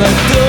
but